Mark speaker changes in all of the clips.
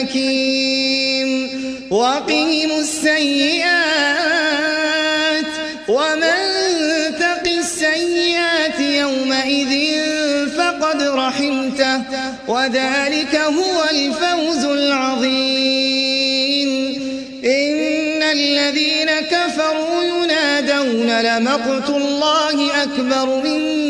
Speaker 1: الحكيم. وقهم السيئات ومن تق السيئات يومئذ فقد رحمته وذلك هو الفوز العظيم. إن الذين كفروا ينادون لمقت الله أكبر من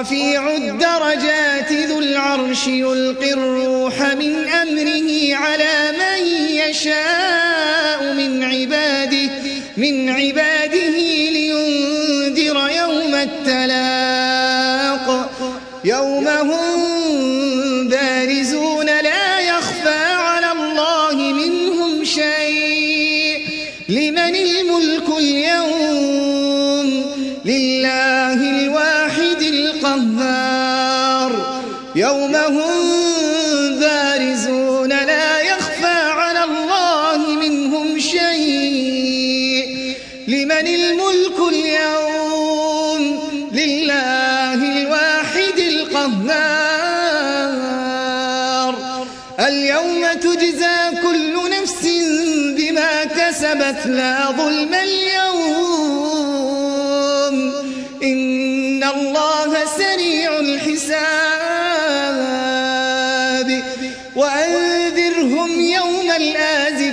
Speaker 1: رفيع الدرجات ذو العرش يلقي الروح من أمره على من يشاء.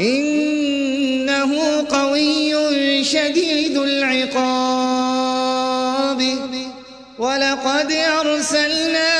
Speaker 1: إنه قوي شديد العقاب. ولقد أرسلنا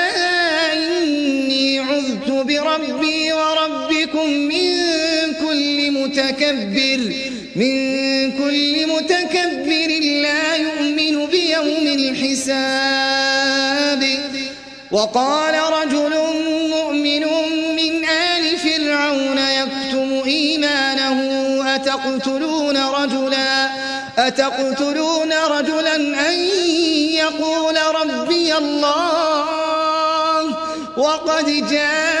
Speaker 1: بربي وربكم من كل متكبر من كل متكبر لا يؤمن بيوم الحساب. وقال رجل مؤمن من آل فرعون يكتم إيمانه أتقتلون رجلا؟ أتقتلون رجلا أن يقول ربي الله؟ وقد جاءكم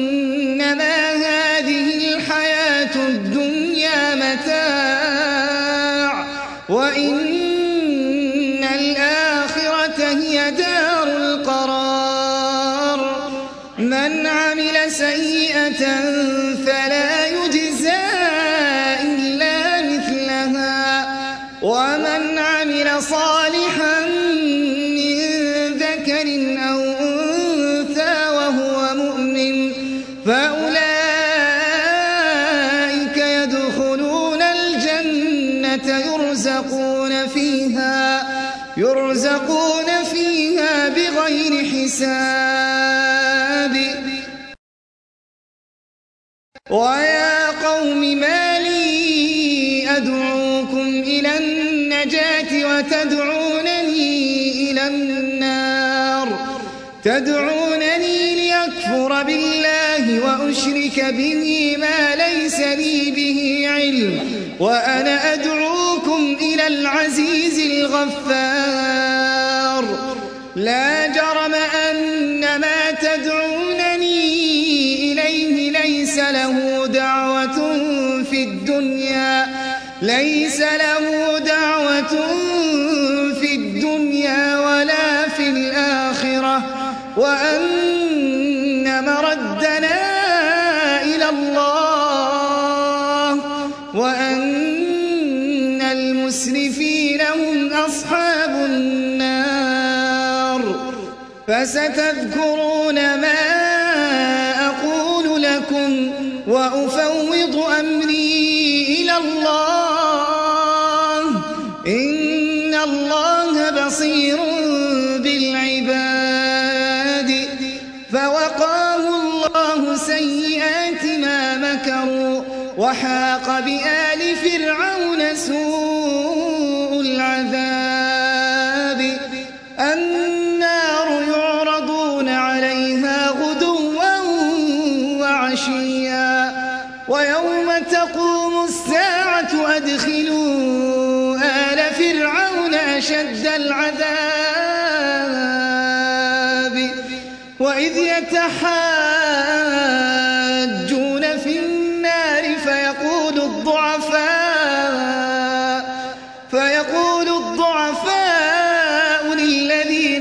Speaker 1: عمل سيئة فلا يجزى إلا مثلها ومن عمل صالحا ويا قوم ما لي أدعوكم إلى النجاة وتدعونني إلى النار. تدعونني ليكفر بالله وأشرك به ما ليس لي به علم. وأنا أدعوكم إلى العزيز الغفار. لا جرم أن ما له دعوة في الدنيا ليس له دعوة في الدنيا ولا في الآخرة وأن مردنا إلى الله وأن المسرفين هم أصحاب النار. فستذكرون وحاق بآل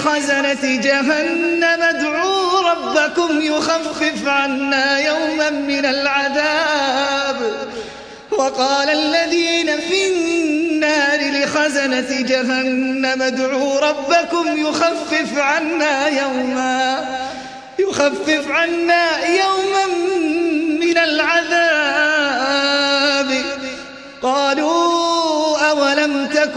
Speaker 1: لخزنة جهنم ادعوا ربكم يخفف عنا يوما من العذاب. وقال الذين في النار لخزنة جهنم ادعوا ربكم يخفف عنا يوما يخفف عنا يوما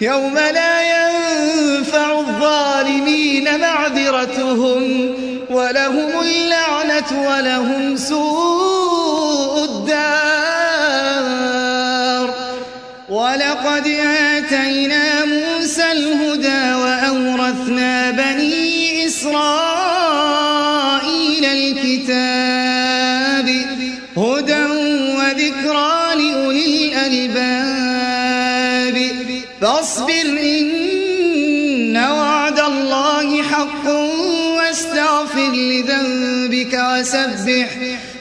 Speaker 1: يوم لا ينفع الظالمين معذرتهم ولهم اللعنة ولهم سوء الدار. ولقد آتينا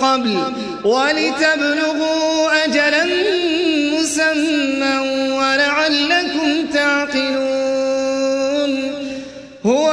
Speaker 1: قبل ولتبلغوا أجلا مسمى ولعلكم تعقلون. هو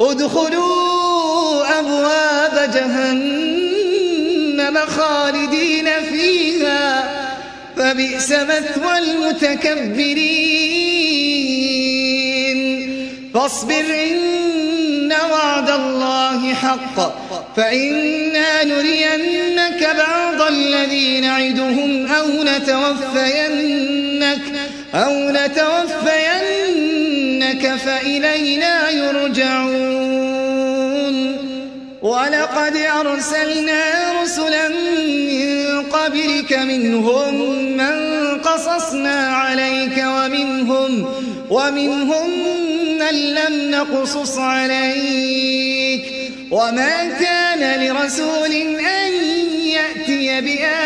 Speaker 1: ادخلوا أبواب جهنم خالدين فيها فبئس مثوى المتكبرين. فاصبر إن وعد الله حق فإنا نرينك بعض الذي نعدهم أو نتوفينك أو نتوفينك فإلينا يرجعون. ولقد أرسلنا رسلا من قبلك منهم من قصصنا عليك ومنهم ومنهم من لم نقصص عليك. وما كان لرسول أن يأتي بآية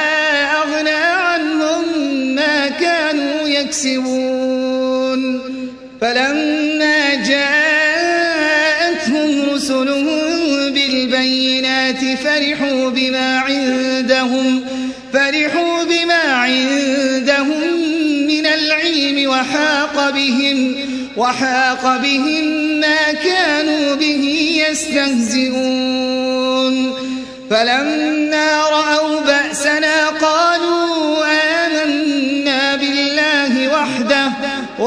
Speaker 1: يكسبون. فلما جاءتهم رسلهم بالبينات فرحوا بما عندهم فرحوا بما عندهم من العلم وحاق بهم وحاق بهم ما كانوا به يستهزئون. فلما رأوا بأسنا قالوا